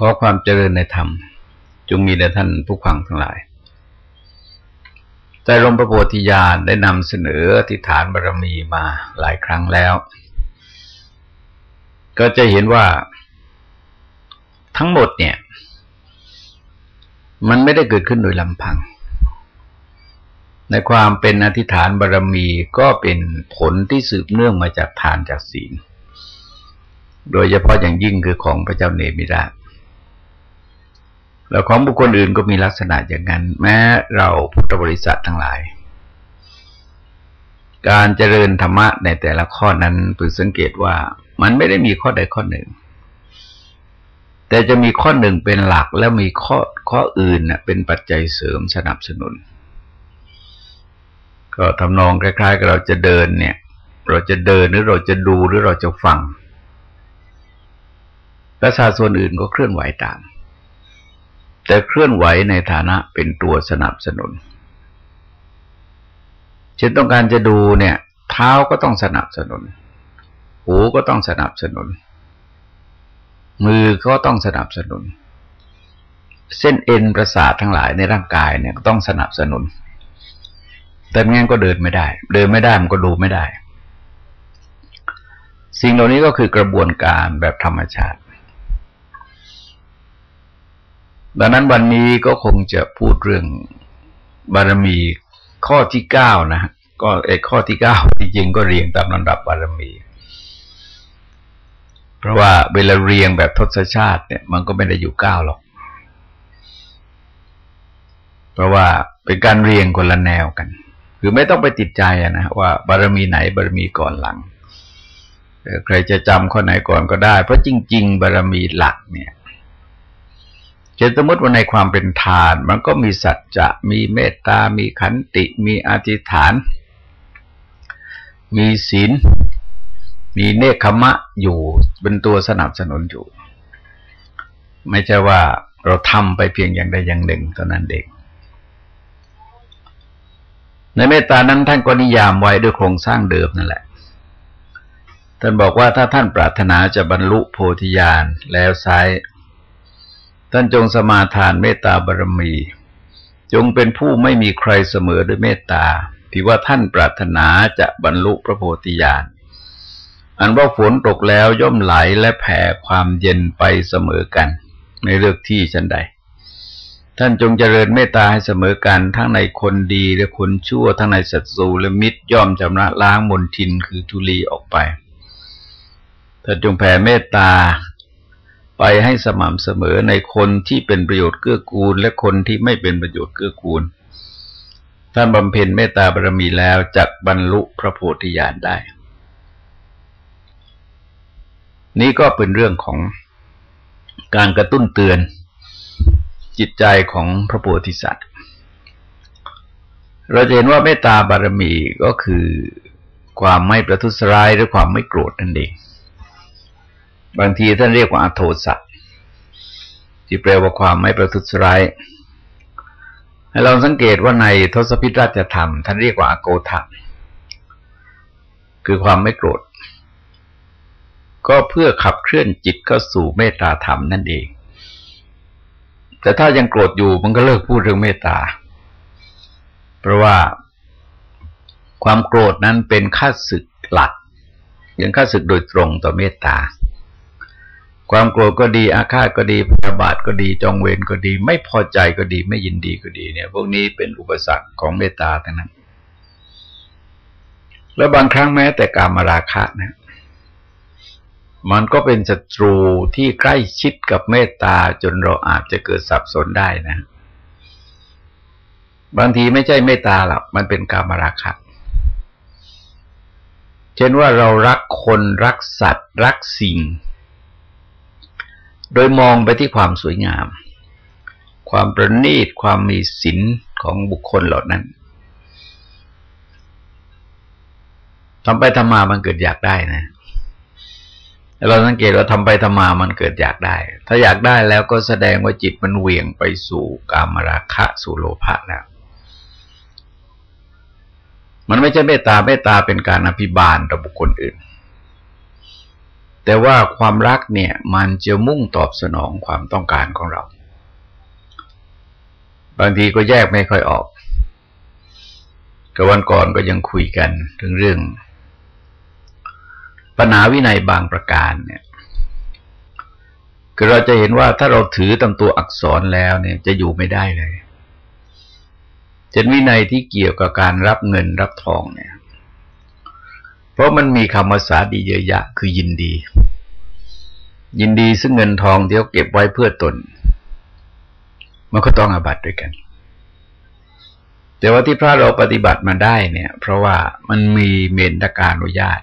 ขอความเจริญในธรรม จงมีแด่ท่านผู้ฟังทั้งหลายใจลมพระโพธิญาณได้นำเสนอทิฏฐานบารรมีมาหลายครั้งแล้ว ก็จะเห็นว่าทั้งหมดเนี่ย มันไม่ได้เกิดขึ้นโดยลำพัง ในความเป็นอธิษฐานบารรมีก็เป็นผลที่สืบเนื่องมาจากทานจากศีล โดยเฉพาะอย่างยิ่งคือของพระเจ้าเนมิราช แล้วของบุคคลอื่นก็มีลักษณะอย่างนั้น แม้เราพุทธบริษัททั้งหลาย การเจริญธรรมะในแต่ละข้อนั้นพึงสังเกตว่ามันไม่ได้มีข้อใดข้อหนึ่ง แต่จะมีข้อหนึ่งเป็นหลักแล้วมีข้อข้ออื่นเป็นปัจจัยเสริมสนับสนุน ก็ทำนองคล้ายๆกับเราจะเดินเนี่ย เราจะเดินหรือเราจะดูหรือเราจะฟังประชาส่วนอื่นก็เคลื่อนไหวตาม แต่เคลื่อนไหวในฐานะเป็นตัวสนับสนุน เช่นต้องการจะดูเนี่ย เท้าก็ต้องสนับสนุน หูก็ต้องสนับสนุน มือก็ต้องสนับสนุน เส้นเอ็นประสาททั้งหลายในร่างกายเนี่ยก็ต้องสนับสนุน แต่ไม่งั้นก็เดินไม่ได้ เดินไม่ได้มันก็ดูไม่ได้ สิ่งเหล่านี้ก็คือกระบวนการแบบธรรมชาติ ดังนั้นวันนี้ก็คงจะพูดเรื่องบารมีข้อที่เก้านะก็ไอ้ข้อที่เก้าจริงๆก็เรียงตามลำดับบารมี เพราะว่าเวลาเรียงแบบทศชาติเนี่ย มันก็ไม่ได้อยู่เก้าหรอก เพราะว่าเป็นการเรียงคนละแนวกัน คือไม่ต้องไปติดใจนะว่าบารมีไหนบารมีก่อนหลังใครจะจำข้อไหนก่อนก็ได้ เพราะจริง ๆ บารมีหลักเนี่ย เช่นสมมติว่าในความเป็นทาน มันก็มีสัจจะ มีเมตตา มีขันติ มีอธิษฐาน มีศีล มีเนคขมะอยู่เป็นตัวสนับสนุนอยู่ ไม่ใช่ว่าเราทำไปเพียงอย่างใดอย่างหนึ่งเท่านั้นเองในเมตตานั้นท่านก็นิยามไว้ด้วยโครงสร้างเดิมนั่นแหละ ท่านบอกว่าถ้าท่านปรารถนาจะบรรลุโพธิญาณแล้วไซ ท่านจงสมาทานเมตตาบารมี จงเป็นผู้ไม่มีใครเสมอด้วยเมตตาที่ว่าท่านปรารถนาจะบรรลุพระโพธิญาณอันว่าฝนตกแล้วย่อมไหลและแผ่ความเย็นไปเสมอกันในเลือกที่ชันใด ท่านจงเจริญเมตตาให้เสมอกัน ทั้งในคนดีและคนชั่ว ทั้งในศัตรูและมิตรย่อมชำระล้างมนทินคือทุลีออกไปท่านจงแผ่เมตตา ไปให้สม่ำเสมอในคนที่เป็นประโยชน์เกื้อกูล และคนที่ไม่เป็นประโยชน์เกื้อกูล ท่านบำเพ็ญเมตตาบารมีแล้วจักบรรลุพระโพธิญาณได้ นี่ก็เป็นเรื่องของการกระตุ้นเตือนจิตใจของพระโพธิสัตว์ เราจะเห็นว่าเมตตาบารมีก็คือความไม่ประทุษร้ายหรือความไม่โกรธนั่นเอง บางทีท่านเรียกว่าอโทสะที่แปลว่าความไม่ประทุษร้ายให้เราสังเกตว่าในทศพิธราชธรรม ท่านเรียกว่าอโกธะคือความไม่โกรธ ก็เพื่อขับเคลื่อนจิตเข้าสู่เมตตาธรรมนั่นเอง แต่ถ้ายังโกรธอยู่มันก็เลิกพูดเรื่องเมตตา เพราะว่าความโกรธนั้นเป็นค่าศึกหลักยังค่าศึกโดยตรงต่อเมตตา ความโกรธก็ดี อาฆาตก็ดีพยาบาทก็ดีจองเวรก็ดี ไม่พอใจก็ดี ไม่ยินดีก็ดีเนี่ย พวกนี้เป็นอุปสรรคของเมตตาทั้งนั้น แล้วบางครั้งแม้แต่การมาราคะนะ มันก็เป็นศัตรูที่ใกล้ชิดกับเมตตาจนเราอาจจะเกิดสับสนได้นะ บางทีไม่ใช่เมตตาหรอกมันเป็นการมาราคะเช่นว่าเรารักคนรักสัตว์ รักสิ่ง โดยมองไปที่ความสวยงาม ความประณีต ความมีศีลของบุคคลเหล่านั้นทำไปทำมามันเกิดอยากได้นะเราสังเกตว่าทำไปทำมามันเกิดอยากได้ ถ้าอยากได้แล้วก็แสดงว่าจิตมันเหวี่ยงไปสู่กามราคะสู่โลภะแล้ว มันไม่ใช่เมตตาเมตตาเป็นการอภิบาลต่อบุคคลอื่น แต่ว่าความรักเนี่ย มันจะมุ่งตอบสนองความต้องการของเรา บางทีก็แยกไม่ค่อยออกกวันก่อนก็ยังคุยกันถึงเรื่อง ปัญหาวินัยบางประการเนี่ยคือเราจะเห็นว่าถ้าเราถือตามตัวอักษรแล้วเนี่ย จะอยู่ไม่ได้เลยเช่นวินัยที่เกี่ยวกับการรับเงินรับทองเนี่ย เพราะมันมีคำภาษาดีเยอะแยะคือยินดี ยินดีซึ่งเงินทองที่เขาเก็บไว้เพื่อตน มันก็ต้องอาบัตด้วยกัน แต่ว่าที่พระเราปฏิบัติมาได้เนี่ย เพราะว่ามันมีเมนตการอนุญาต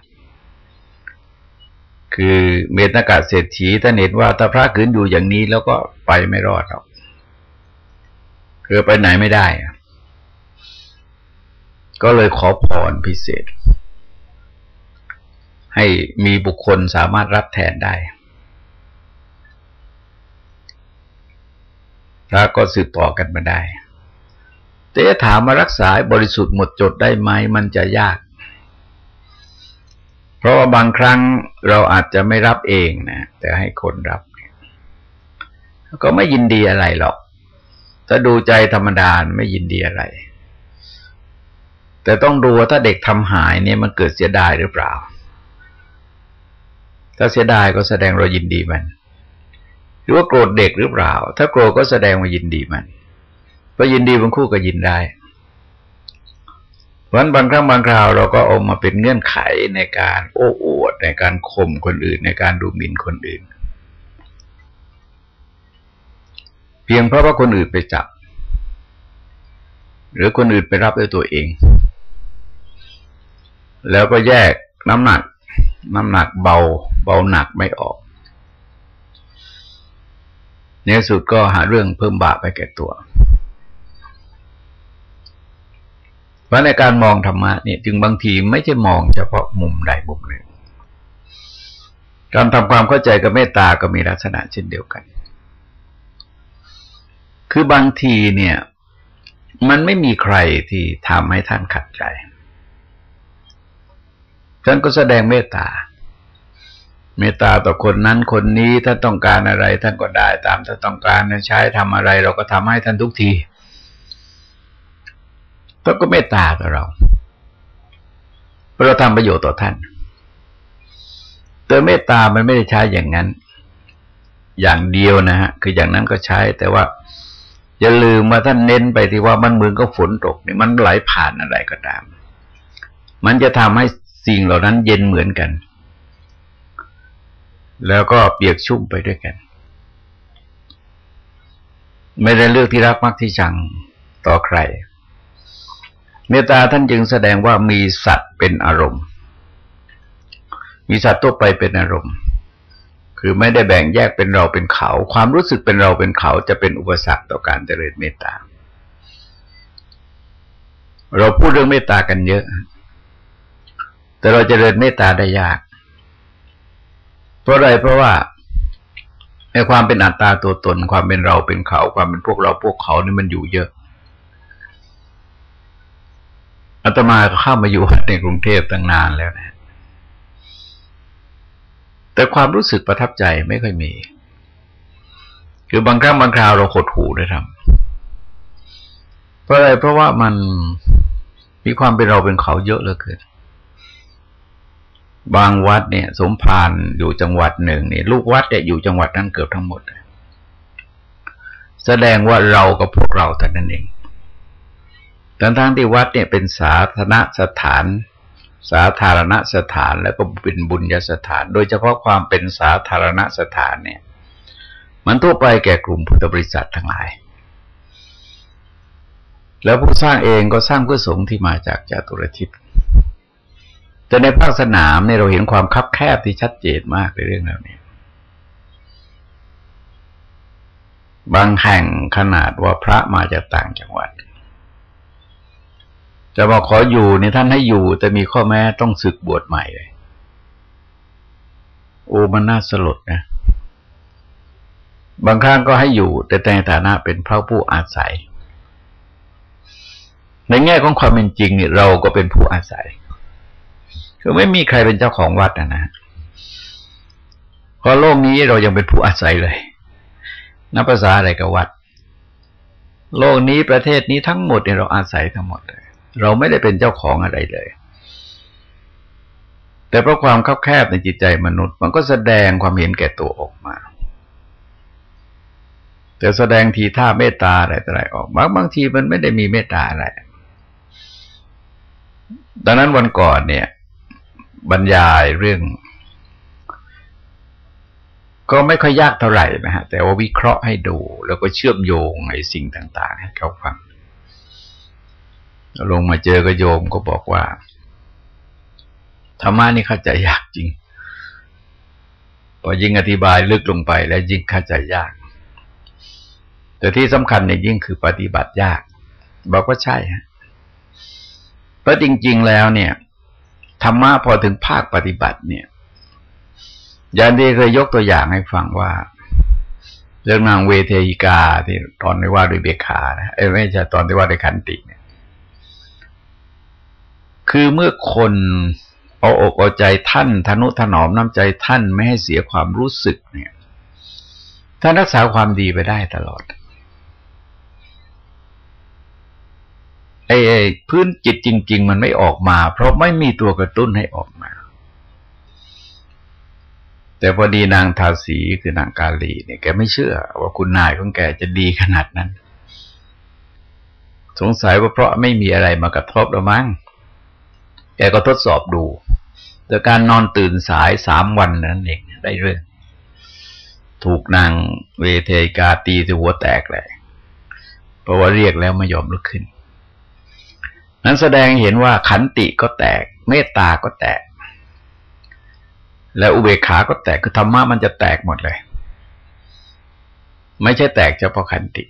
คือเมตนากาเศรษฐีท่านเห็นว่าถ้าพระขืนอยู่อย่างนี้แล้วก็ไปไม่รอดหรอกคือไปไหนไม่ได้ ก็เลยขอพรพิเศษ ให้มีบุคคลสามารถรับแทนได้ พระก็สืบต่อกันมาได้ แต่ถามมารักษาบริสุทธิ์หมดจดได้ไหมมันจะยาก เพราะว่าบางครั้งเราอาจจะไม่รับเองนะแต่ให้คนรับ ก็ไม่ยินดีอะไรหรอก ถ้าดูใจธรรมดาไม่ยินดีอะไร แต่ต้องดูว่าถ้าเด็กทำหายเนี่ยมันเกิดเสียดายหรือเปล่า ถ้าเสียดายก็แสดงเรายินดีมัน หรือว่าโกรธเด็กหรือเปล่า ถ้าโกรธก็แสดงว่ายินดีมันเพราะยินดีบางคู่ก็ยินได้เพราะบางครั้งบางคราวเราก็เอามาเป็นเงื่อนไขในการโอ้อวด ในการข่มคนอื่น ในการดูหมิ่นคนอื่น เพียงเพราะว่าคนอื่นไปจับ หรือคนอื่นไปรับด้วยตัวเอง แล้วก็แยกน้ำหนัก น้ำหนักเบา เบาหนักไม่ออกในสุดก็หาเรื่องเพิ่มบาปไปแก่ตัว เพราะในการมองธรรมะเนี่ยจึงบางทีไม่ใช่มองเฉพาะมุมใดมุมหนึ่ง การทำความเข้าใจกับเมตตาก็มีลักษณะเช่นเดียวกัน คือบางทีเนี่ย มันไม่มีใครที่ทำให้ท่านขัดใจ ท่านก็แสดงเมตตา เมตตาต่อคนนั้นคนนี้ถ้าต้องการอะไร ท่านก็ได้ตามถ้าต้องการใช้ทำอะไร เราก็ทำให้ท่านทุกทีเขานก็เมตตากับเราเราทำประโยชน์ต่อท่านแต่เมตตามันไม่ได้ใช้อย่างนั้น อย่างเดียวนะฮะคืออย่างนั้นก็ใช้แต่ว่าอย่าลืมว่าท่านเน้นไปที่ว่ามันเมือนก็ฝนตกนี่มันไหลผ่านอะไรก็ตาม มันจะทำให้ สิ่งเหล่านั้นเย็นเหมือนกัน แล้วก็เปียกชุ่มไปด้วยกัน ไม่ได้เลือกที่รักมักที่ชังต่อใคร เมตตาท่านจึงแสดงว่ามีสัตว์เป็นอารมณ์ มีสัตว์ตัวไปเป็นอารมณ์ คือไม่ได้แบ่งแยกเป็นเราเป็นเขา ความรู้สึกเป็นเราเป็นเขาจะเป็นอุปสรรคต่อการเจริญเมตตาเราพูดเรื่องเมตตากันเยอะ แต่เราจเจริญเมตตาได้ยาก เพราะอะไรเพราะว่าในความเป็นอัตตาตัวตน ความเป็นเราเป็นเขา ความเป็นพวกเราพวกเขานี่มันอยู่เยอะอาตมาก็เข้ามาอยู่ในกรุงเทพตั้งนานแล้วนะแต่ความรู้สึกประทับใจไม่ค่อยมี คือบางครั้งบางคราวเราขดหูด้วยทำเพราะอะไรเพราะว่ามันมีความเป็นเราเป็นเขาเยอะเหลือเกิน บางวัดเนี่ยสมภารอยู่จังหวัดหนึ่งเนี่ยลูกวัดเนี่ยอยู่จังหวัดนั้นเกือบทั้งหมด แสดงว่าเรากับพวกเราแต่นั้นเองทั้งทั้งที่วัดเนี่ยเป็นสาธารณสถาน สาธารณสถานแล้วก็เป็นบุญญสถาน โดยเฉพาะความเป็นสาธารณสถานเนี่ย มันทั่วไปแก่กลุ่มพุทธบริษัททั้งหลาย แล้วผู้สร้างเองก็สร้างเพื่อสงฆ์ที่มาจากจตุรทิศ แต่ในภาคสนามเนี่ยเราเห็นความคับแคบที่ชัดเจนมากในเรื่องเหล่านี้บางแห่งขนาดว่าพระมาจากต่างจังหวัด จะมาขออยู่ในท่านให้อยู่ แต่มีข้อแม้ต้องศึกบวชใหม่เลย โอ้มันน่าสลดนะ บางครั้งก็ให้อยู่ แต่ในฐานะเป็นพระผู้อาศัย ในแง่ของความเป็นจริงเนี่ยเราก็เป็นผู้อาศัย คือไม่มีใครเป็นเจ้าของวัดนะนะเพราะโลกนี้เรายังเป็นผู้อาศัยเลย นับภาษาอะไรกับวัด โลกนี้ประเทศนี้ทั้งหมดเนี่ยเราอาศัยทั้งหมดเลย เราไม่ได้เป็นเจ้าของอะไรเลย แต่เพราะความคับแคบในจิตใจมนุษย์ มันก็แสดงความเห็นแก่ตัวออกมาแต่แสดงทีท่าเมตตาอะไรอะไรออกบางบางทีมันไม่ได้มีเมตตาอะไร ดังนั้นวันก่อนเนี่ย บรรยายเรื่อง ก็ไม่ค่อยยากเท่าไหร่นะฮะ แต่ว่าวิเคราะห์ให้ดู แล้วก็เชื่อมโยงไอ้สิ่งต่าง ๆ ให้เขาฟัง ลงมาเจอก็โยมก็บอกว่าธรรมะนี่เข้าใจยากจริง พอยิ่งอธิบายลึกลงไปแล้วยิ่งเข้าใจยาก แต่ที่สำคัญเนี่ยยิ่งคือปฏิบัติยาก บอกว่าใช่ฮะเพราะจริง ๆ แล้วเนี่ย ธรรมะพอถึงภาคปฏิบัติเนี่ยยันดีเคยยกตัวอย่างให้ฟังว่า เรื่องนางเวเทยิกาที่ตอนที่ว่าด้วยเบขานะเอ้ไม่ใช่ตอนที่ว่าด้วยขันติเนี่ย คือเมื่อคนเอาอกเอาใจท่านทนุถนอมน้ำใจท่านไม่ให้เสียความรู้สึกเนี่ยท่านรักษาความดีไปได้ตลอด ไอ้พื้นจิตจริง ๆ มันไม่ออกมา เพราะไม่มีตัวกระตุ้นให้ออกมา แต่พอดีนางทาสีคือนางกาลีเนี่ยแกไม่เชื่อ ว่าคุณนายของแกจะดีขนาดนั้น สงสัยว่าเพราะไม่มีอะไรมากระทบหรือมั้งแกก็ทดสอบดูแต่การนอนตื่นสายสามวันนั้นเองได้เรื่อง ถูกนางเวเทกาตีที่หัวแตกเลยเพราะว่าเรียกแล้วไม่ยอมลุกขึ้น นั้นแสดงเห็นว่าขันติก็แตก เมตตาก็แตก แล้วอุเบกขาก็แตกคือธรรมะมันจะแตกหมดเลย ไม่ใช่แตกเฉพาะขันติ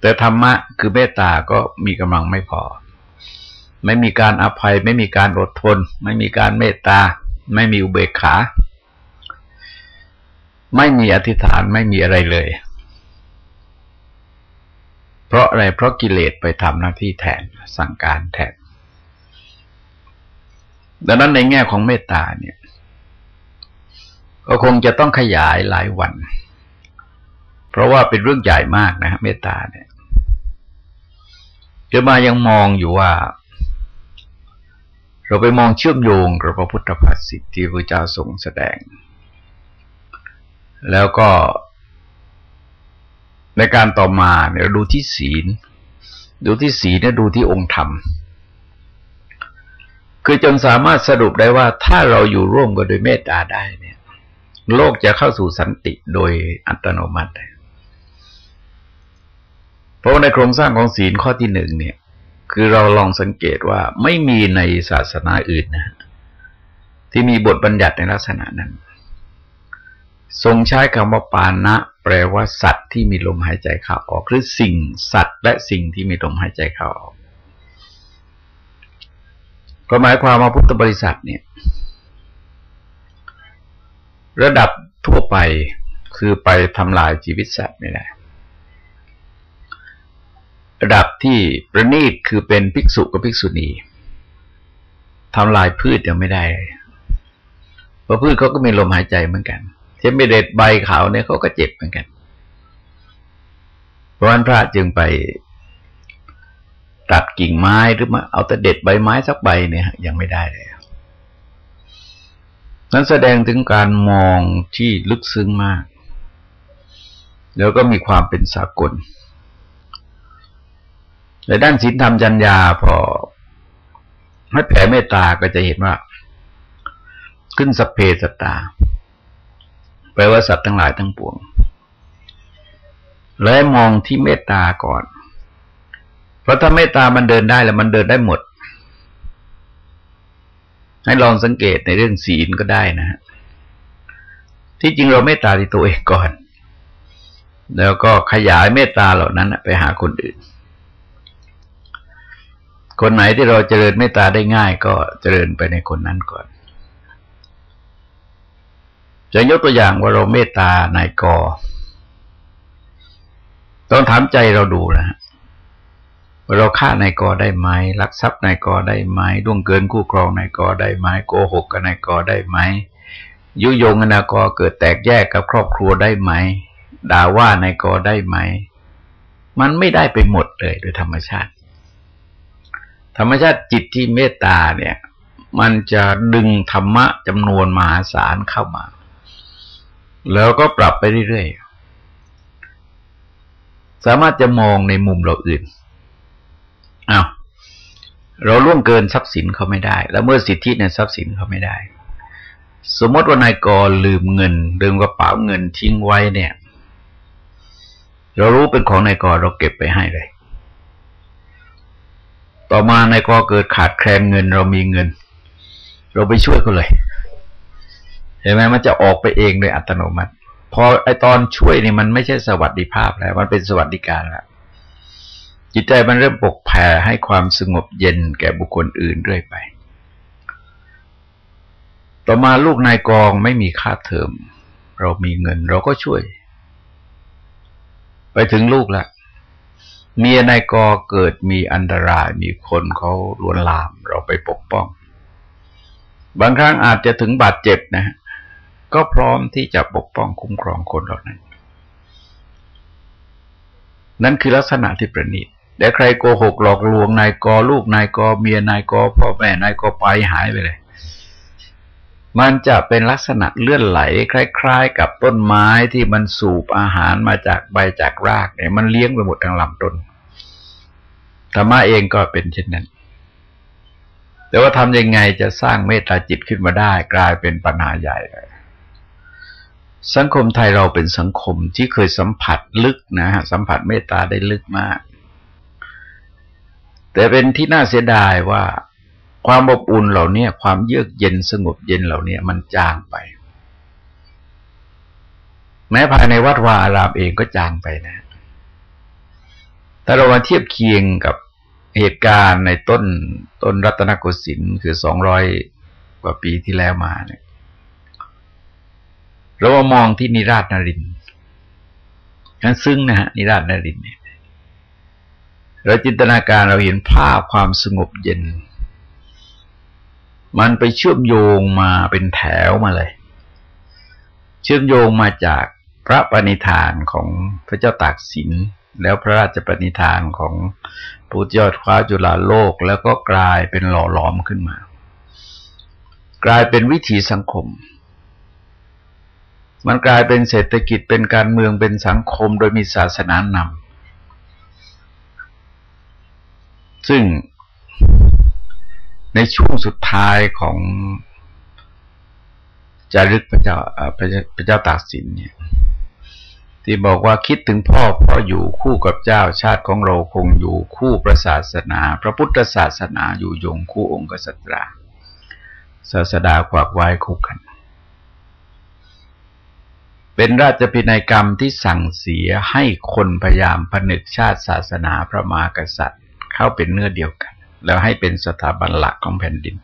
แต่ธรรมะคือเมตตาก็มีกำลังไม่พอ ไม่มีการอภัย ไม่มีการอดทน ไม่มีการเมตตา ไม่มีอุเบกขา ไม่มีอธิษฐานไม่มีอะไรเลย เพราะอะไรเพราะกิเลสไปทำหน้าที่แทนสั่งการแทน ดังนั้นในแง่ของเมตตาเนี่ย ก็คงจะต้องขยายหลายวัน เพราะว่าเป็นเรื่องใหญ่มากนะเมตตาเนี่ยจะมายังมองอยู่ว่า เราไปมองเชื่อมโยงกับพระพุทธภาษิตที่พระเจ้าทรงแสดง แล้วก็ ในการต่อมาเนี่ยดูที่ศีล ดูที่ศีลเนี่ยดูที่องค์ธรรม คือจนสามารถสรุปได้ว่าถ้าเราอยู่ร่วมกันโดยเมตตาได้เนี่ย โลกจะเข้าสู่สันติโดยอัตโนมัติ เพราะในโครงสร้างของศีลข้อที่หนึ่งเนี่ย คือเราลองสังเกตว่าไม่มีในศาสนาอื่นนะที่มีบทบัญญัติในลักษณะนั้น ทรงใช้คำว่าปานะ แปลว่าสัตว์ที่มีลมหายใจเข้าออกหรือสิ่งสัตว์ และสิ่งที่มีลมหายใจเข้าออกก็หมายความว่าพุทธบริษัทเนี่ย ระดับทั่วไปคือไปทำลายชีวิตสัตว์ไม่ได้ระดับที่ประณีตคือเป็นภิกษุกับภิกษุณีทำลายพืชยังไม่ได้เพราะพืชเขาก็มีลมหายใจเหมือนกัน เช่นไม่เด็ดใบขาวเนี่ยเขาก็เจ็บเหมือนกัน เพราะนั้นพระจึงไปตัดกิ่งไม้หรือมาเอาแต่เด็ดใบไม้สักใบเนี่ยยังไม่ได้เลยนั้นแสดงถึงการมองที่ลึกซึ้งมาก แล้วก็มีความเป็นสากลในด้านศีลธรรมจัญญาพอให้แผ่เมตตาก็จะเห็นว่า ขึ้นสเพสตา ลว่าสัตว์ทั้งหลายทั้งปวง และมองที่เมตตาก่อน เพราะถ้าเมตตามันเดินได้แล้วมันเดินได้หมด ให้ลองสังเกตในเรื่องศีลก็ได้นะฮะที่จริงเราเมตตาที่ตัวเองก่อน แล้วก็ขยายเมตตาเหล่านั้นไปหาคนอื่น คนไหนที่เราเจริญเมตตาได้ง่าย ก็เจริญไปในคนนั้นก่อน จะยกตัวอย่างว่าเราเมตตานายกอต้องถามใจเราดูนะฮะเราฆ่านายกอได้ไหมลักทรัพย์นายกอได้ไหมล่วงเกินคู่ครองนายกอได้ไหมโกหกกับนายกอได้ไหมยุยงนากอเกิดแตกแยกกับครอบครัวได้ไหมด่าว่านายกอได้ไหม มันไม่ได้ไปหมดเลยโดยธรรมชาติ ธรรมชาติจิตที่เมตตาเนี่ย มันจะดึงธรรมะจำนวนมหาศาลเข้ามา แล้วก็ปรับไปเรื่อยๆ สามารถจะมองในมุมเราอื่นอา้าวเราล่วงเกินทรัพย์สินเขาไม่ได้ แล้วเมื่อสิทธิในทรัพย์สินเขาไม่ได้ สมมติว่านายกลืมเงินลืมกระเป๋าเงินทิ้งไว้เนี่ย เรารู้เป็นของนายกเราเก็บไปให้เลย ต่อมานายกเกิดขาดแคลนเงิน เรามีเงิน เราไปช่วยเขาเลย เห็นไหมมันจะออกไปเองโดยอัตโนมัติพอไอตอนช่วยนี่มันไม่ใช่สวัสดิภาพแล้วมันเป็นสวัสดิการแล้วจิตใจมันเริ่มปกแผ่ให้ความสงบเย็นแก่บุคคลอื่นเรื่อยไป ต่อมาลูกนายกองไม่มีค่าเทอม เรามีเงินเราก็ช่วย ไปถึงลูกละเมียนายกอเกิดมีอันตรายมีคนเขาลวนลาม เราไปปกป้อง บางครั้งอาจจะถึงบาดเจ็บนะ ก็พร้อมที่จะปกป้องคุ้มครองคนเหล่านั้น นั่นคือลักษณะที่ประณีตแต่ใครโกหกหลอกลวงนายกอลูกนายกอเมียนายกอพ่อแม่นายกอไปหายไปเลย มันจะเป็นลักษณะเลื่อนไหล คล้าย ๆ กับต้นไม้ที่มันสูบอาหารมาจากใบจากรากเนี่ยมันเลี้ยงไปหมดทั้งลำต้นธรรมะเองก็เป็นเช่นนั้น แต่ว่าทำยังไงจะสร้างเมตตาจิตขึ้นมาได้ กลายเป็นปัญหาใหญ่เลย สังคมไทยเราเป็นสังคมที่เคยสัมผัสลึกนะฮะสัมผัสเมตตาได้ลึกมาก แต่เป็นที่น่าเสียดายว่าความอบอุ่นเหล่านี้ความเยือกเย็นสงบเย็นเหล่านี้มันจางไป แม้ภายในวัดวาอารามเองก็จางไปนะถ้าเรามาเทียบเคียงกับเหตุการณ์ในต้นต้นรัตนโกสินทร์คือสองร้อยกว่าปีที่แล้วมาเนี่ย เรามามองที่นิราชนารินนั้นซึ่งนะฮะนิราชนารินเนี่ยเราจินตนาการเราเห็นภาพความสงบเย็น มันไปเชื่อมโยงมาเป็นแถวมาเลย เชื่อมโยงมาจากพระปณิธานของพระเจ้าตากสิน แล้วพระราชปณิธานของพุทธยอดคว้าจุฬาโลก แล้วก็กลายเป็นหล่อหลอมขึ้นมา กลายเป็นวิถีสังคม มันกลายเป็นเศรษฐกิจเป็นการเมืองเป็นสังคมโดยมีศาสนานำซึ่งในช่วงสุดท้ายของจารึกพระเจ้าพระเจ้าตากสินเนี่ย ที่บอกว่าคิดถึงพ่อพ่ออยู่คู่กับเจ้าชาติของเราคงอยู่คู่ประศาสนา พระพุทธศาสนาอยู่ยงคู่องค์กษัตริย์ศาสดาขวากไว้คู่กัน เป็นราชพินัยกรรมที่สั่งเสียให้คนพยายามผนึกชาติศาสนาพระมหากษัตริย์ เข้าเป็นเนื้อเดียวกัน แล้วให้เป็นสถาบันหลักของแผ่นดิน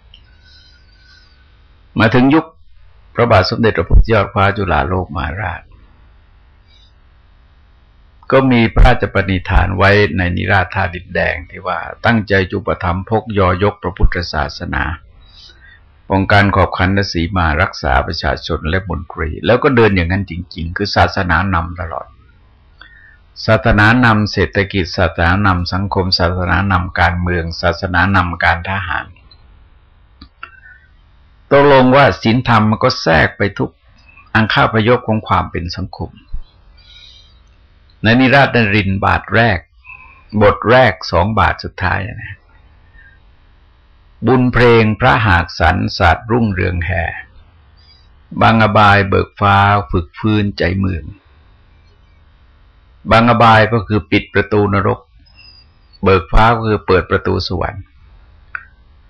มาถึงยุคพระบาทสมเด็จพระพุทธยอดฟ้าจุฬาโลกมาราช ก็มีพระราชปณิธานไว้ในนิราธาดินแดงที่ว่าตั้งใจจุปธรรมพกยอยกพระพุทธศาสนา องค์การขอบคันสีมารักษาประชาชนและมนตรี แล้วก็เดินอย่างนั้นจริง ๆ คือศาสนานำตลอด ศาสนานำเศรษฐกิจ ศาสนานำสังคม ศาสนานำการเมือง ศาสนานำการทหารตกลงว่าศีลธรรมมันก็แทรกไปทุกอังคาพยพของความเป็นสังคม ในนิราชนรินบาทแรก บทแรกสองบาทสุดท้ายนะ บุญเพลงพระหากสรรศาสตร์รุ่งเรืองแห่บางอบายเบิกฟ้าฝึกฟื้นใจเมือง บางอบายก็คือปิดประตูนรก เบิกฟ้าก็คือเปิดประตูสวรรค์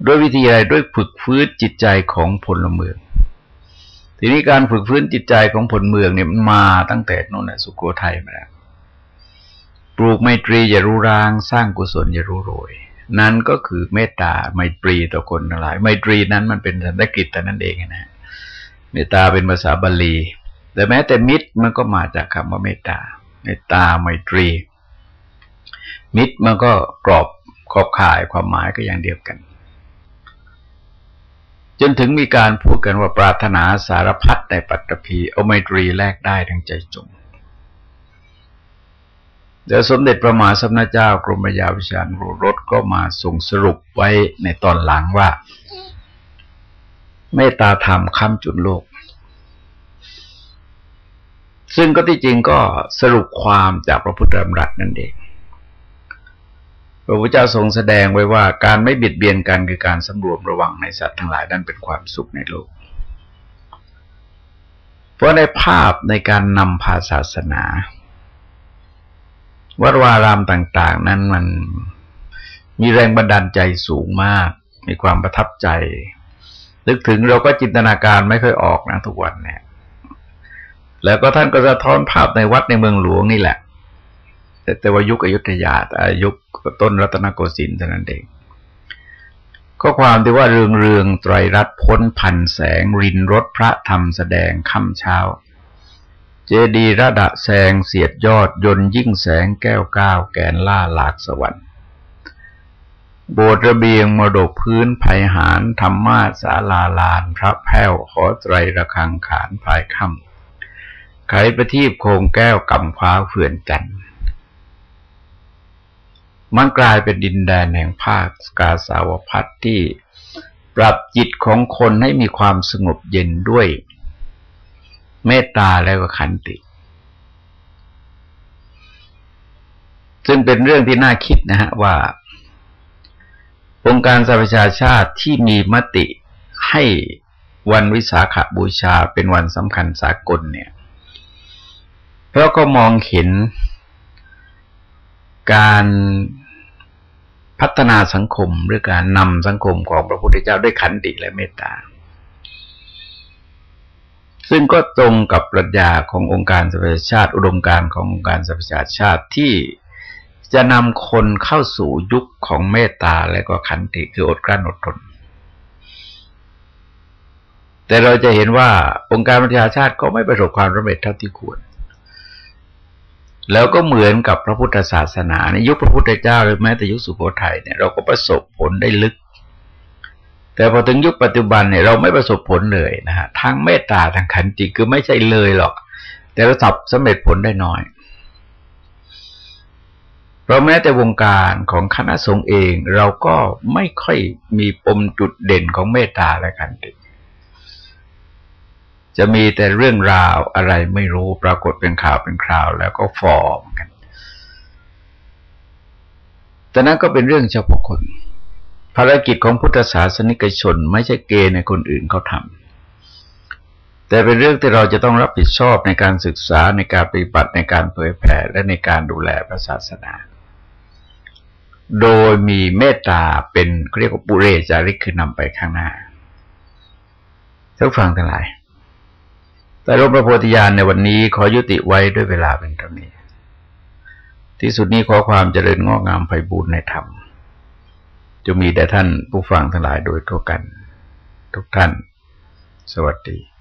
ด้วยวิธีอะไรด้วยฝึกฟื้นจิตใจของพลเมือง ทีนี้การฝึกฟื้นจิตใจของพลเมืองเนี่ยมันมาตั้งแต่นู่นสุโขทัยมาแล้วปลูกไมตรีอย่ารู้ราง สร้างกุศลอย่ารู้โรย นั้นก็คือเมตตาไมตรีต่อคนทั้งหลาย ไมตรีนั้นมันเป็นสันสกฤตแต่นั้นเองนะเมตตาเป็นภาษาบาลี แต่แม้แต่มิตรมันก็มาจากคำว่าเมตตา เมตตาไมตรี มิตรมันก็กรอบขอบข่ายความหมายก็อย่างเดียวกัน จนถึงมีการพูดกันว่าปรารถนาสารพัดในปัตตภีเอาไมตรีแลกได้ทั้งใจจง เดี๋ยวสมเด็จพระมหาสมณเจ้ากรมยาวิชานุรสก็มาส่งสรุปไว้ในตอนหลังว่า เมตตาธรรมค้ำจุนโลก ซึ่งก็ที่จริงก็สรุปความจากพระพุทธธรรมรัตนั่นเองพระพุทธเจ้าทรงแสดงไว้ว่าการไม่บิดเบียนกันคือการสำรวมระวังในสัตว์ทั้งหลายนั่นเป็นความสุขในโลก เพราะในภาพในการนำพาศาสนา วัดวารามต่าง ๆ นั้นมันมีแรงบันดาลใจสูงมาก มีความประทับใจ นึกถึงเราก็จินตนาการไม่ค่อยออกนะทุกวันเนี่ย แล้วก็ท่านก็จะท้อนภาพในวัดในเมืองหลวงนี่แหละ แต่แต่ว่ายุคอยุธยาแต่ยุคต้นรัตนโกสินทร์เท่านั้นเองข้อความที่ว่าเรืองเรืองไตรรัตน์พ้นพันแสง รินรถพระธรรมแสดงค่ำเช้า เจดีระดะแสงเสียดยอดยนยิ่งแสงแก้วก้าวแกนล่าหลากสวรรค์ โบสถ์ระเบียงมรดกพื้นภัยหารธรรมาสาลาลาน พระแพ้วขอไตรระคังขานภายค่ำไขประทีปโคงแก้วกำฟ้าเฟื่อนจันทร์มันกลายเป็นดินแดนแห่งภาคกาสาวพัฒที่ปรับจิตของคนให้มีความสงบเย็นด้วย เมตตาแล้วก็ขันติ ซึ่งเป็นเรื่องที่น่าคิดนะฮะว่า องค์การสหประชาชาติที่มีมติให้วันวิสาขาบูชาเป็นวันสำคัญสากลเนี่ย เพราะก็มองเห็นการพัฒนาสังคมหรือการนำสังคมของพระพุทธเจ้าด้วยขันติและเมตตา ซึ่งก็ตรงกับปรัชญาขององค์การสหประชาชาติ อุดมการขององค์การสหประชาชาติที่จะนำคนเข้าสู่ยุคของเมตตาและก็ขันติคืออดกลั้นอดทน แต่เราจะเห็นว่าองค์การประชาชาติก็ไม่ประสบความสำเร็จเท่าที่ควร แล้วก็เหมือนกับพระพุทธศาสนาในยุคพระพุทธเจ้าหรือแม้แต่ยุคสุโขทัยเนี่ยเราก็ประสบผลได้ลึก แต่พอถึงยุคปัจจุบันเนี่ยเราไม่ประสบผลเลยนะฮะทั้งเมตตาทั้งขันติคือไม่ใช่เลยหรอก แต่เราสับสำเร็จผลได้น้อยเราแม้แต่วงการของคณะสงฆ์เอง เราก็ไม่ค่อยมีปมจุดเด่นของเมตตาและขันติ จะมีแต่เรื่องราวอะไรไม่รู้ปรากฏเป็นข่าวเป็นคราวแล้วก็ฟอร์มกันแต่นั้นก็เป็นเรื่องเฉพาะคน ภารกิจของพุทธศาสนิกชน ไม่ใช่เกณฑ์ในคนอื่นเขาทำแต่เป็นเรื่องที่เราจะต้องรับผิดชอบในการศึกษาในการปฏิบัติในการเผยแผ่และในการดูแลพระศาสนา โดยมีเมตตาเป็นเรียกว่าปุเรจาริกคือนำไปข้างหน้าทุกฟังทั้งหลาย แต่รบพระโพธิญาณในวันนี้ขอยุติไว้ด้วยเวลาเป็นเท่านี้ ที่สุดนี้ขอความเจริญงอกงามไพบูรณ์ในธรรม จะมีแต่ท่านผู้ฟังทั้งหลายโดยทั่วกัน ทุกท่าน สวัสดี